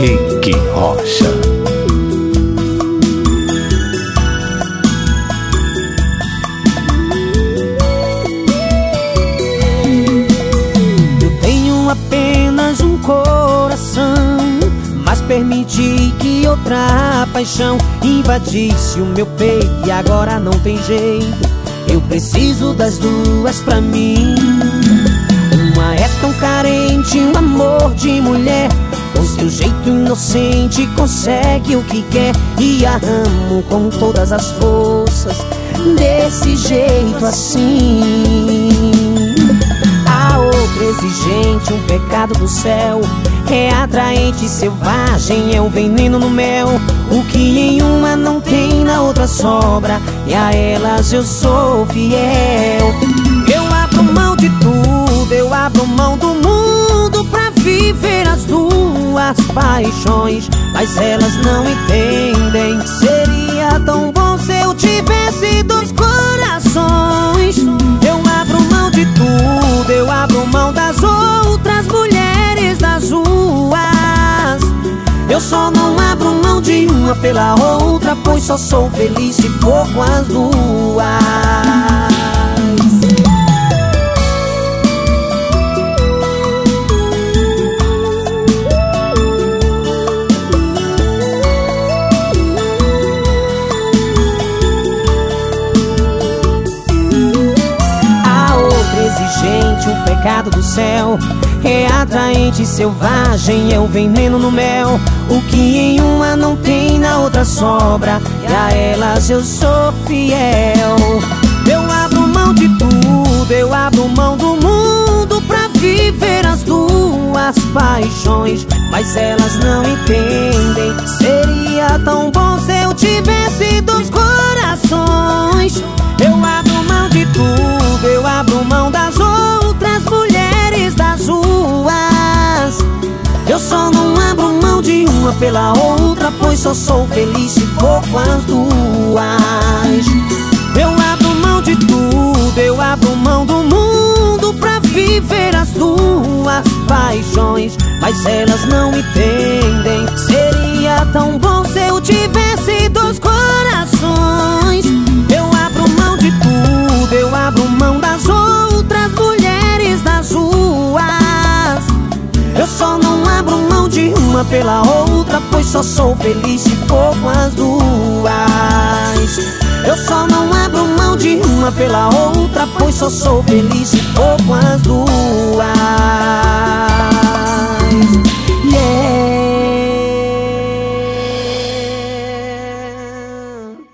Rick Rocha. Eu tenho apenas um coração, mas permiti que outra paixão invadisse o meu peito e agora não tem jeito. Eu preciso das duas pra mim. Tão carente, um amor de mulher. Com seu jeito inocente consegue o que quer. E a amo com todas as forças Desse jeito assim. A outra exigente, um pecado do céu. É atraente, selvagem, é um veneno no mel. O que em uma não tem, na outra sobra. E a elas eu sou fiel suas paixões, mas elas não entendem. Seria tão bom se eu tivesse dois corações. Eu abro mão de tudo, eu abro mão das outras mulheres das ruas. Eu só não abro mão de uma pela outra, pois só sou feliz se for com as duas. Pecado do céu. É atraente, selvagem, é o veneno no mel. O que em uma não tem, na outra sobra. E a elas eu sou fiel. Eu abro mão de tudo, eu abro mão do mundo Pra viver as duas paixões. Mas elas não entendem. Seria tão bom se eu tivesse dois corações pela outra Pois só sou feliz se for com as duas. Eu abro mão de tudo, eu abro mão do mundo Pra viver as duas paixões. Mas elas não entendem. Seria tão bom se eu tivesse uma pela outra, pois só sou feliz se for com as duas. Eu só não abro mão de uma pela outra, pois só sou feliz se for com as duas.